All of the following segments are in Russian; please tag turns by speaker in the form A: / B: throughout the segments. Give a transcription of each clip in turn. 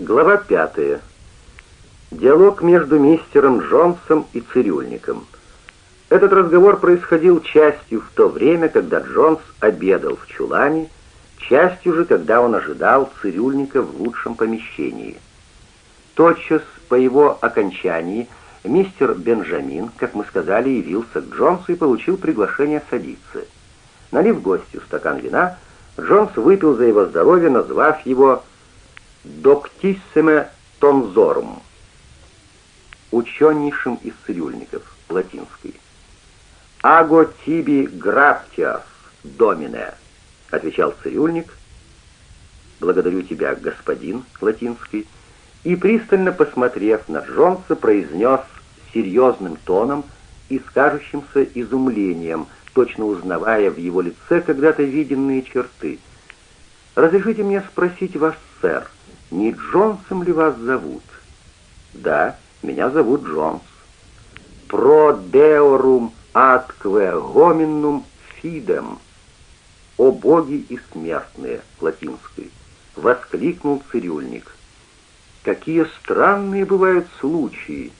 A: Глава пятая. Диалог между мистером Джонсом и цирюльником. Этот разговор происходил частью в то время, когда Джонс обедал в чулане, частью же, когда он ожидал цирюльника в лучшем помещении. Тотчас по его окончании мистер Бенджамин, как мы сказали, явился к Джонсу и получил приглашение садиться. Налив гостю стакан вина, Джонс выпил за его здоровье, назвав его «доктиссиме тонзорум» ученейшим из цирюльников, латинский. «Аго тиби граптиас, домине», — отвечал цирюльник. «Благодарю тебя, господин», — латинский, и, пристально посмотрев на Джонса, произнес серьезным тоном и с кажущимся изумлением, точно узнавая в его лице когда-то виденные черты. «Разрешите мне спросить вас, сэр, не Джонсом ли вас зовут?» «Да, меня зовут Джонс». «Про деорум аткве гоминум фидем» «О боги и смертные» латинской, воскликнул цирюльник. «Какие странные бывают случаи!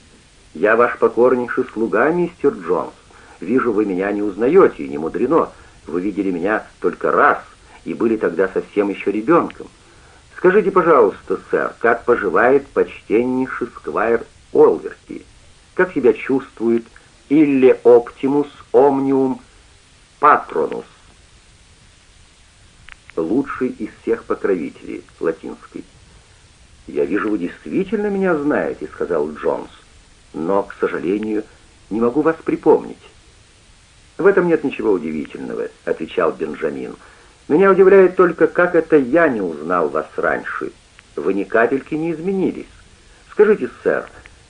A: Я ваш покорнейший слуга, мистер Джонс. Вижу, вы меня не узнаете, и не мудрено. Вы видели меня только раз и были тогда совсем еще ребенком. Скажите, пожалуйста, сэр, как поживает почтеннейший сквайр Олверти? Как себя чувствует Илле Оптимус Омниум Патронус? Лучший из всех покровителей, латинский. «Я вижу, вы действительно меня знаете», — сказал Джонс. «Но, к сожалению, не могу вас припомнить». «В этом нет ничего удивительного», — отвечал Бенджамин. Меня удивляет только, как это я не узнал вас раньше. Вы ни капельки не изменились. Скажите, сэр,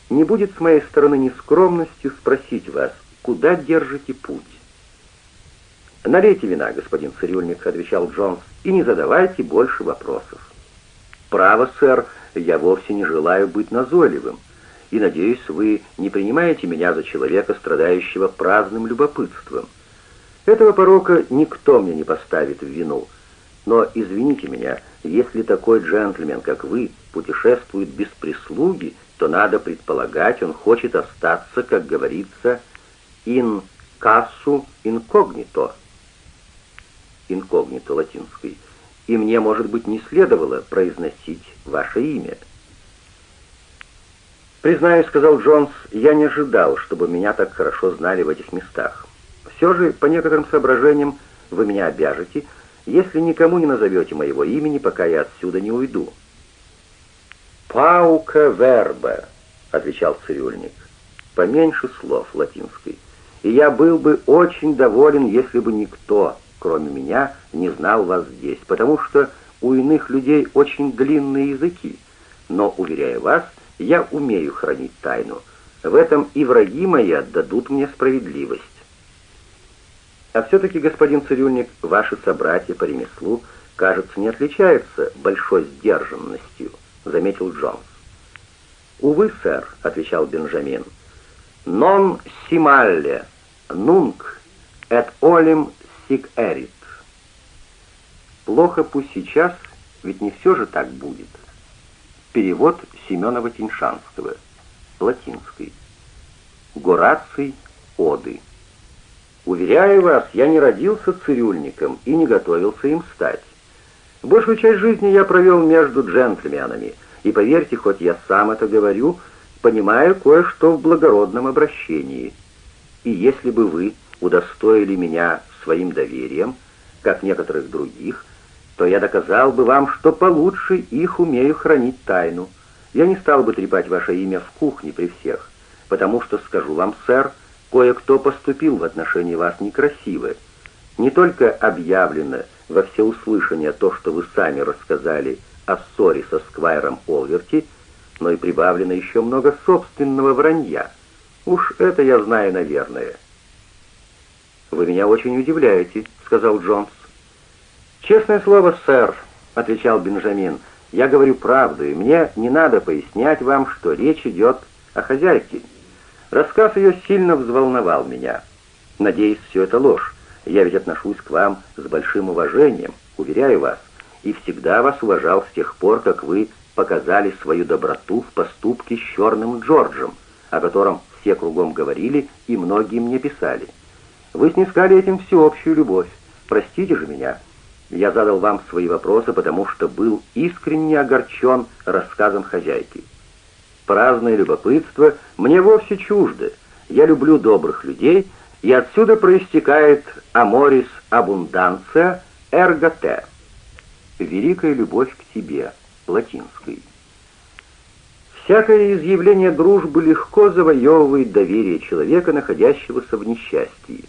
A: не будет с моей стороны нескромностью спросить вас, куда держите путь?» «Налейте вина, господин цирюльник», — отвечал Джонс, — «и не задавайте больше вопросов». «Право, сэр, я вовсе не желаю быть назойливым, и, надеюсь, вы не принимаете меня за человека, страдающего праздным любопытством». Этого порока никто мне не поставит в вину. Но извините меня, если такой джентльмен, как вы, путешествует без прислуги, то надо предполагать, он хочет остаться, как говорится, in кассу инкогнито. Инкогнито латинской. И мне, может быть, не следовало произносить ваше имя. «Признаюсь, — сказал Джонс, — я не ожидал, чтобы меня так хорошо знали в этих местах. Все же, по некоторым соображениям, вы меня обяжете, если никому не назовете моего имени, пока я отсюда не уйду». «Паука верба», — отвечал цирюльник, — «поменьше слов латинской, и я был бы очень доволен, если бы никто, кроме меня, не знал вас здесь, потому что у иных людей очень длинные языки, но, уверяю вас, я умею хранить тайну. В этом и враги мои отдадут мне справедливость. А все-таки, господин цирюльник, ваши собратья по ремеслу, кажется, не отличаются большой сдержанностью, заметил Джонс. «Увы, сэр», — отвечал Бенджамин, — «non simalle, nunc et olim sic erit». «Плохо пусть сейчас, ведь не все же так будет». Перевод Семенова-Тиньшанского, латинский. Гораций, Оды. Уверяю вас, я не родился цирюльником и не готовился им стать. Большую часть жизни я провел между джентльменами, и поверьте, хоть я сам это говорю, понимаю кое-что в благородном обращении. И если бы вы удостоили меня своим доверием, как некоторых других, то я доказал бы вам, что получше их умею хранить тайну. Я не стал бы трепать ваше имя в кухне при всех, потому что, скажу вам, сэр, Кое-кто поступил в отношении вас некрасиво. Не только объявлено во всеуслышание то, что вы сами рассказали о ссоре со Сквайром Олверти, но и прибавлено еще много собственного вранья. Уж это я знаю, наверное. «Вы меня очень удивляете», — сказал Джонс. «Честное слово, сэр», — отвечал Бенджамин, — «я говорю правду, и мне не надо пояснять вам, что речь идет о хозяйке». Рассказ ее сильно взволновал меня. Надеюсь, все это ложь. Я ведь отношусь к вам с большим уважением, уверяю вас, и всегда вас уважал с тех пор, как вы показали свою доброту в поступке с черным Джорджем, о котором все кругом говорили и многие мне писали. Вы снискали этим всеобщую любовь. Простите же меня. Я задал вам свои вопросы, потому что был искренне огорчен рассказом хозяйки. Праздное любопытство мне вовсе чуждо. Я люблю добрых людей, и отсюда проистекает «Аморис абунданция те» — «Великая любовь к тебе» латинской. Всякое изъявление дружбы легко завоевывает доверие человека, находящегося в несчастье.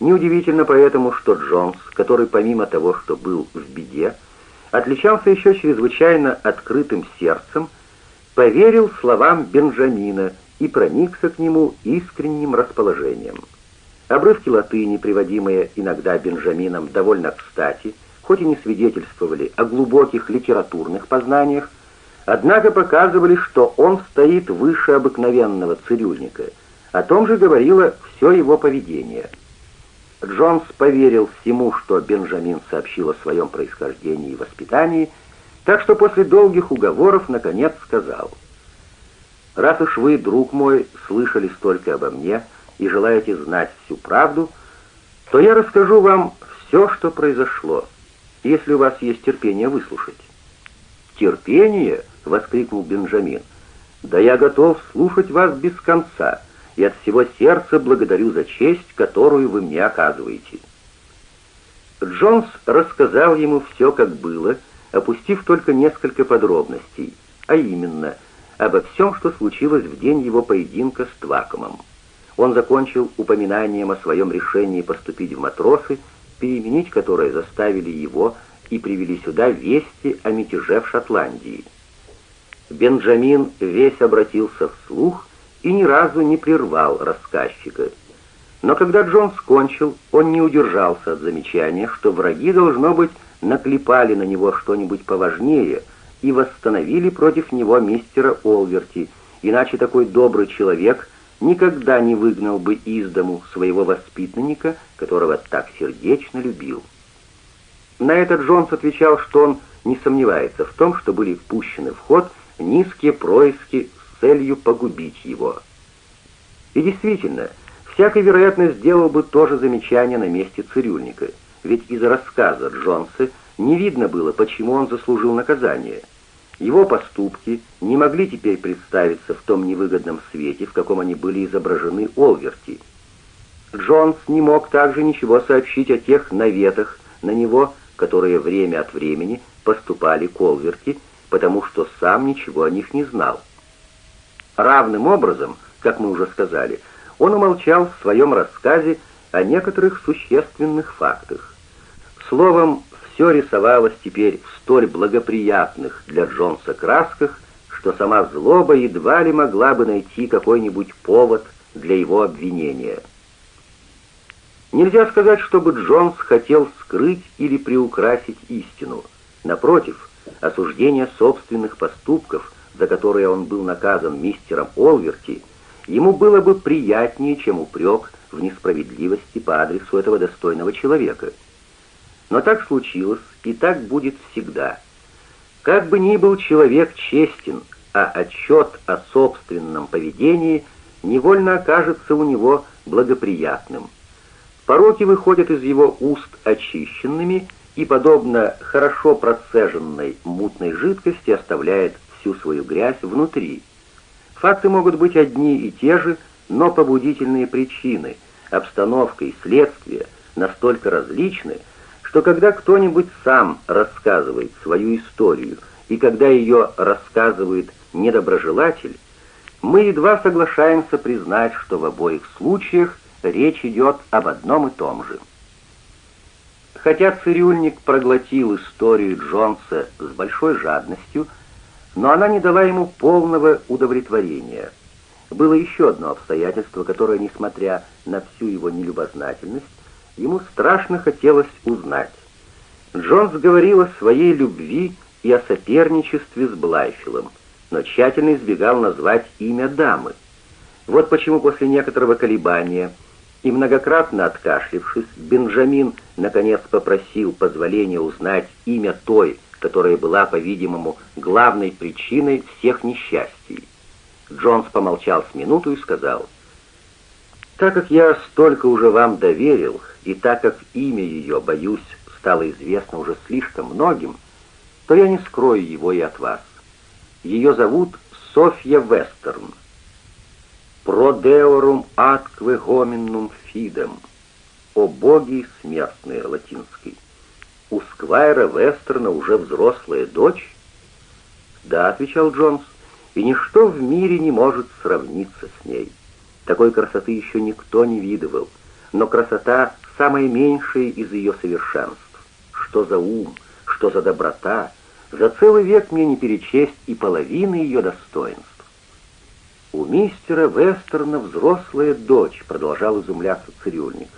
A: Неудивительно поэтому, что Джонс, который помимо того, что был в беде, отличался еще чрезвычайно открытым сердцем, поверил словам Бенджамина и проникся к нему искренним расположением. Обрывки латыни, приводимые иногда Бенджамином довольно кстати, хоть и не свидетельствовали о глубоких литературных познаниях, однако показывали, что он стоит выше обыкновенного цирюльника. О том же говорило все его поведение. Джонс поверил всему, что Бенджамин сообщил о своем происхождении и воспитании, так что после долгих уговоров наконец сказал, «Раз уж вы, друг мой, слышали столько обо мне и желаете знать всю правду, то я расскажу вам все, что произошло, если у вас есть терпение выслушать». «Терпение?» — воскликнул Бенджамин. «Да я готов слушать вас без конца, и от всего сердца благодарю за честь, которую вы мне оказываете». Джонс рассказал ему все, как было, опустив только несколько подробностей, а именно обо всем, что случилось в день его поединка с Твакомом. Он закончил упоминанием о своем решении поступить в матросы, переменить которое заставили его и привели сюда вести о мятеже в Шотландии. Бенджамин весь обратился вслух и ни разу не прервал рассказчика. Но когда Джонс кончил, он не удержался от замечания, что враги, должно быть, наклепали на него что-нибудь поважнее и восстановили против него мистера Олверти, иначе такой добрый человек никогда не выгнал бы из дому своего воспитанника, которого так сердечно любил. На это Джонс отвечал, что он не сомневается в том, что были впущены в ход низкие происки с целью погубить его. И действительно, всякий, вероятно, сделал бы то же замечание на месте цирюльника, ведь из рассказа Джонса не видно было, почему он заслужил наказание. Его поступки не могли теперь представиться в том невыгодном свете, в каком они были изображены Олверти. Джонс не мог также ничего сообщить о тех наветах на него, которые время от времени поступали к Олверти, потому что сам ничего о них не знал. Равным образом, как мы уже сказали, он умолчал в своем рассказе о некоторых существенных фактах. Словом, все рисовалось теперь в столь благоприятных для Джонса красках, что сама злоба едва ли могла бы найти какой-нибудь повод для его обвинения. Нельзя сказать, чтобы Джонс хотел скрыть или приукрасить истину. Напротив, осуждение собственных поступков, за которые он был наказан мистером Олверти, ему было бы приятнее, чем упрек в несправедливости по адресу этого достойного человека. Но так случилось, и так будет всегда. Как бы ни был человек честен, а отчет о собственном поведении невольно окажется у него благоприятным. Пороки выходят из его уст очищенными и, подобно хорошо процеженной мутной жидкости, оставляет всю свою грязь внутри. Факты могут быть одни и те же, но побудительные причины, обстановка и следствие настолько различны, что когда кто-нибудь сам рассказывает свою историю и когда ее рассказывает недоброжелатель, мы едва соглашаемся признать, что в обоих случаях речь идет об одном и том же. Хотя цирюльник проглотил историю Джонса с большой жадностью, но она не дала ему полного удовлетворения. Было еще одно обстоятельство, которое, несмотря на всю его нелюбознательность, ему страшно хотелось узнать. Джонс говорил о своей любви и о соперничестве с Блайфилом, но тщательно избегал назвать имя дамы. Вот почему после некоторого колебания и многократно откашлившись, Бенджамин наконец попросил позволения узнать имя той, которая была, по-видимому, главной причиной всех несчастий. Джонс помолчал с минуту и сказал, «Так как я столько уже вам доверил, и так как имя ее, боюсь, стало известно уже слишком многим, то я не скрою его и от вас. Ее зовут Софья Вестерн. «Продеорум аткве гоминум фидем» «О боги смертные» латинский. «У Сквайра Вестерна уже взрослая дочь?» «Да», — отвечал Джонс, — «и ничто в мире не может сравниться с ней. Такой красоты еще никто не видывал, но красота — самая меньшая из ее совершенств. Что за ум, что за доброта, за целый век мне не перечесть и половины ее достоинств. «У мистера Вестерна взрослая дочь», — продолжал изумляться цирюльник.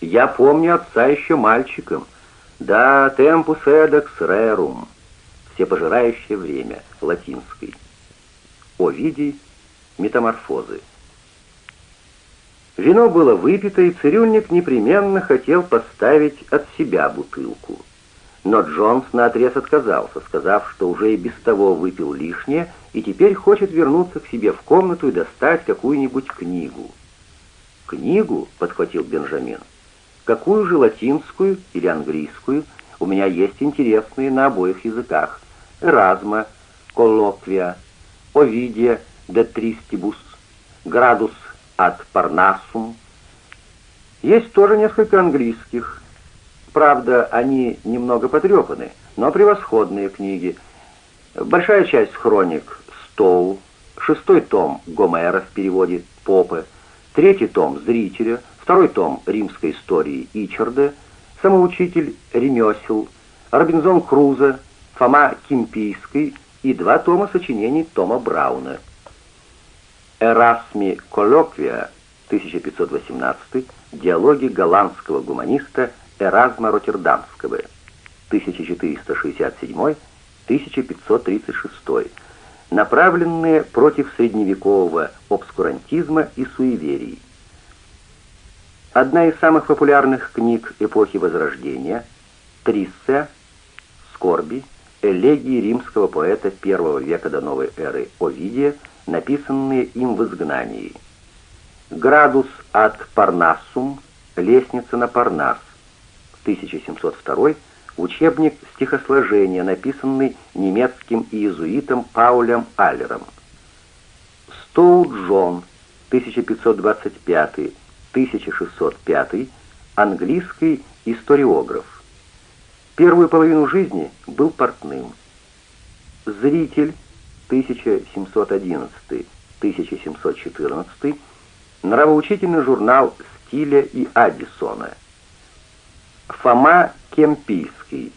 A: «Я помню отца еще мальчиком. Да, темпус эдекс рерум. Всепожирающее время, латинский. Овидий, метаморфозы. Вино было выпито, и цирюльник непременно хотел поставить от себя бутылку. Но Джонс наотрез отказался, сказав, что уже и без того выпил лишнее, и теперь хочет вернуться к себе в комнату и достать какую-нибудь книгу. «Книгу?» — подхватил Бенджамин. «Какую же, латинскую или английскую? У меня есть интересные на обоих языках. Эразма, коллоквия, Овидия де Тристибус, Градус ад Парнасум. Есть тоже несколько английских, Правда, они немного потрепаны, но превосходные книги. Большая часть хроник Стоу, шестой том Гомера в переводе Попе, третий том Зрителя, второй том римской истории Ичарда, самоучитель ремесел, Робинзон Крузо, Фома Кимпийский и два тома сочинений Тома Брауна. Эрасми Коллоквия, 1518, диалоги голландского гуманиста Эразма Роттердамского, 1467-1536, направленные против средневекового обскурантизма и суеверий. Одна из самых популярных книг эпохи Возрождения «Триссе. Скорби. Элегии римского поэта первого века до новой эры Овидия, написанные им в изгнании». «Градус от Парнассум. Лестница на Парнас. 1702, учебник стихосложения, написанный немецким иезуитом Паулем Аллером. Стоу Джон, 1525-1605, английский историограф. Первую половину жизни был портным. Зритель, 1711-1714, нравоучительный журнал стиля и Аддисона – Фома Кемпийский,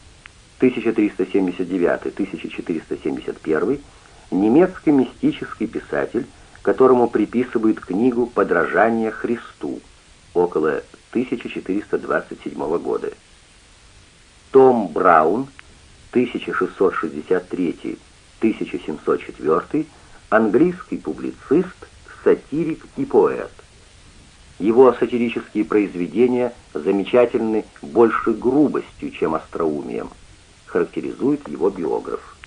A: 1379-1471, немецкий мистический писатель, которому приписывают книгу «Подражание Христу» около 1427 года. Том Браун, 1663-1704, английский публицист, сатирик и поэт. Его сатирические произведения замечательны больше грубостью, чем остроумием, характеризует его биограф.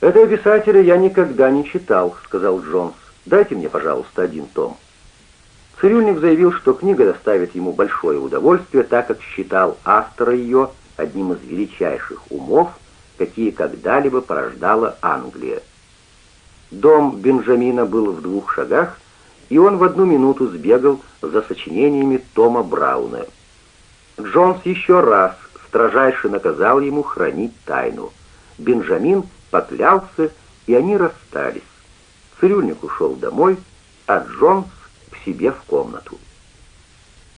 A: «Этого писателя я никогда не читал», — сказал Джонс. «Дайте мне, пожалуйста, один том». Цирюльник заявил, что книга доставит ему большое удовольствие, так как считал автора ее одним из величайших умов, какие когда-либо порождала Англия. Дом Бенджамина был в двух шагах, и он в одну минуту сбегал за сочинениями Тома Брауна. Джонс еще раз строжайше наказал ему хранить тайну. Бенджамин поклялся, и они расстались. Цирюльник ушел домой, а Джонс к себе в комнату.